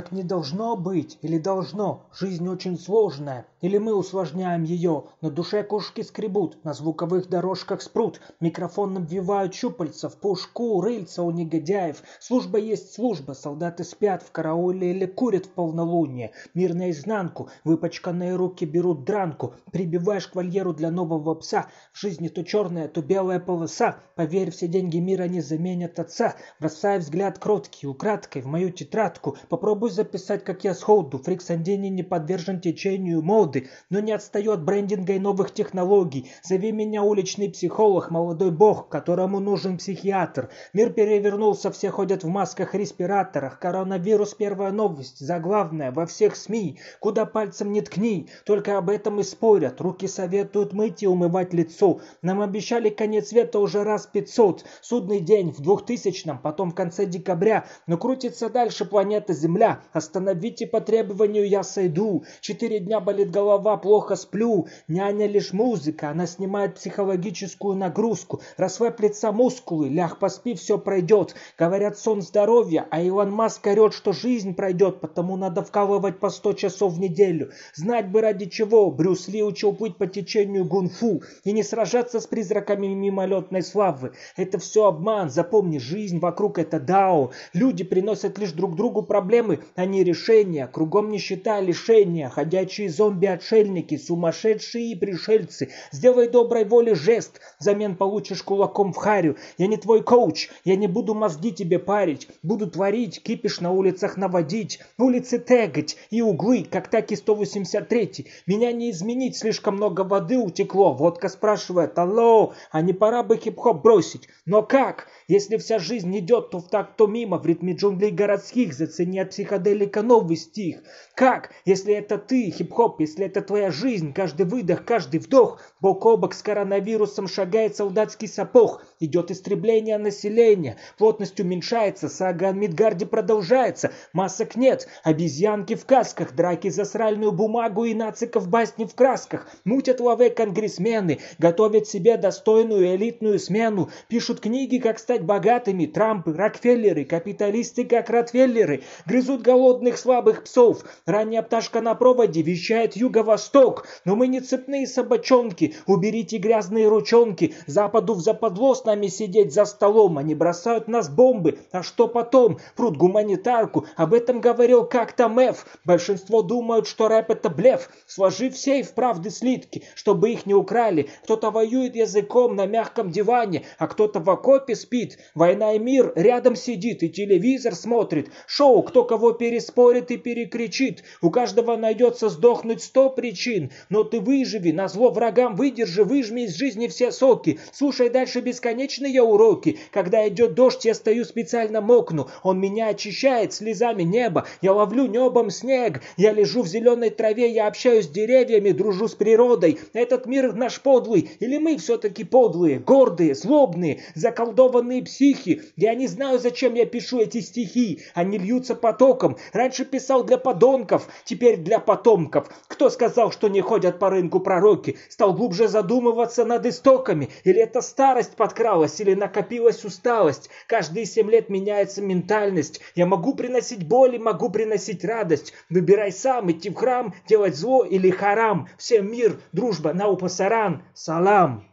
Так не должно быть или должно? Жизнь очень сложная. Или мы усложняем ее? На душе кошки скребут, на звуковых дорожках спрут. Микрофон обвивают щупальца, в пушку рыльца у негодяев. Служба есть служба, солдаты спят в карауле или курят в полнолуние. Мир наизнанку, выпачканные руки берут дранку. Прибиваешь к вольеру для нового пса. В жизни то черная, то белая полоса. Поверь, все деньги мира не заменят отца. Бросай взгляд кроткий, украдкой в мою тетрадку. Попробуй Попробуй записать, как я сходу. Фрик Сандини не подвержен течению моды, но не отстает от брендинга и новых технологий. Зови меня уличный психолог, молодой бог, которому нужен психиатр. Мир перевернулся, все ходят в масках респираторах. Коронавирус первая новость, заглавная, во всех СМИ. Куда пальцем не ткни, только об этом и спорят. Руки советуют мыть и умывать лицо. Нам обещали конец света уже раз пятьсот. Судный день в двухтысячном, потом в конце декабря. Но крутится дальше планета Земля. Остановите по требованию, я сойду. Четыре дня болит голова, плохо сплю. Няня лишь музыка, она снимает психологическую нагрузку. Расвеплется мускулы, ляг поспи, все пройдет. Говорят, сон здоровья, а Илон Маск орет, что жизнь пройдет, потому надо вкалывать по сто часов в неделю. Знать бы ради чего Брюс Ли учил плыть по течению гунфу и не сражаться с призраками мимолетной славы. Это все обман, запомни, жизнь вокруг это дао. Люди приносят лишь друг другу проблемы, а не решения. Кругом нищета, лишения, ходячие зомби-отшельники, сумасшедшие пришельцы. Сделай доброй воли жест, взамен получишь кулаком в харю. Я не твой коуч, я не буду мозги тебе парить. Буду творить, кипиш на улицах наводить, улицы тегать и углы, как так и 183. Меня не изменить, слишком много воды утекло. Водка спрашивает, алло, а не пора бы хип-хоп бросить? Но как? Если вся жизнь идет то в так, то мимо, в ритме джунглей городских, зацени от психоделика новый стих. Как, если это ты, хип-хоп, если это твоя жизнь, каждый выдох, каждый вдох, бок о бок с коронавирусом шагает солдатский сапог, идет истребление населения, плотность уменьшается, сага о Мидгарде продолжается, масок нет, обезьянки в касках, драки за сральную бумагу и нациков басни в красках, мутят лаве конгрессмены, готовят себе достойную элитную смену, пишут книги, как стать богатыми, Трампы, Рокфеллеры, капиталисты, как Ротвеллеры, грызут голодных слабых псов. Ранняя пташка на проводе вещает юго-восток. Но мы не цепные собачонки, уберите грязные ручонки. Западу в западло с нами сидеть за столом, они бросают нас бомбы. А что потом? Прут гуманитарку, об этом говорил как-то Мэв. Большинство думают, что рэп это блеф. Сложи в сейф правды слитки, чтобы их не украли. Кто-то воюет языком на мягком диване, а кто-то в окопе спит, война и мир рядом сидит и телевизор смотрит, шоу кто кого переспорит и перекричит, у каждого найдется сдохнуть сто причин, но ты выживи, на зло врагам выдержи, выжми из жизни все соки, слушай дальше бесконечные уроки, когда идет дождь, я стою специально мокну, он меня очищает слезами неба, я ловлю небом снег, я лежу в зеленой траве, я общаюсь с деревьями, дружу с природой, этот мир наш подлый, или мы все-таки подлые, гордые, злобные, заколдованные психи. Я не знаю, зачем я пишу эти стихи. Они льются потоком. Раньше писал для подонков, теперь для потомков. Кто сказал, что не ходят по рынку пророки? Стал глубже задумываться над истоками. Или это старость подкралась, или накопилась усталость. Каждые семь лет меняется ментальность. Я могу приносить боль и могу приносить радость. Выбирай сам, идти в храм, делать зло или харам. Всем мир, дружба, наупасаран, салам.